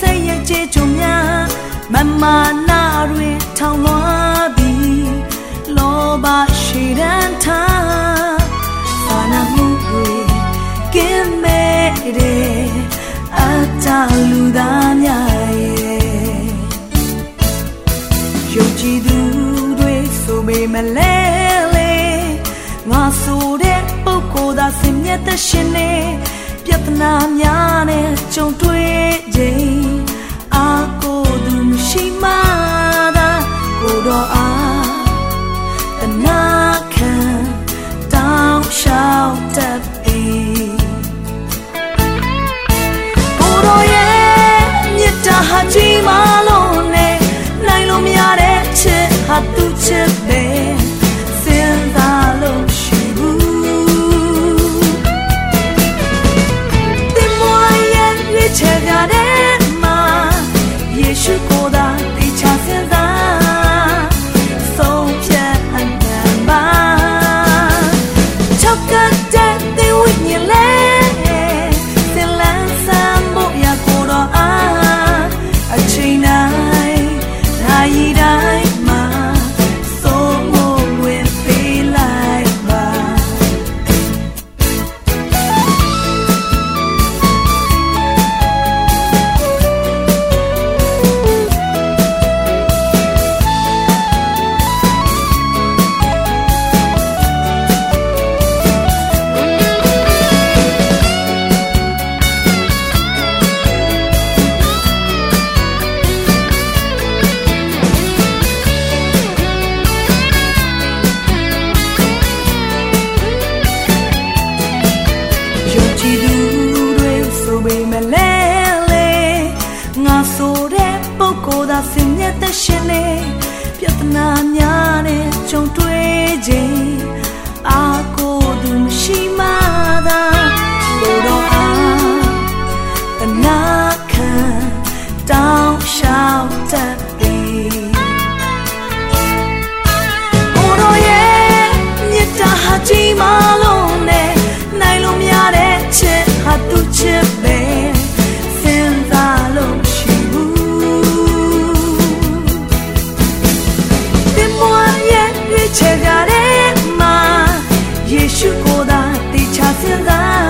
ဆက်ရဲ့ကြေချုံများမမာနာတွေထောင်လွှားပြီးလောဘရှိတန်ထားဘာနာမှုတွေကင်းမဲ့တဲ့အတလူသားများရဲ့ယုံကြည်သူတွေဆိုပေမလဲလေငါဆိုတဲ့ပုဂ္ဂိုလ်သားစင်မြတ်တဲ့ရှင်နဲ့ပြဿနာများနဲ့ကြုံတွေ့ခြင်း tu chết bề ကိုယ်သာဆင်းရဲတဲ့ရှင်နဲ့ပြဿနာများနဲ့ကြုံတွေ့ခြင်း Tình 拉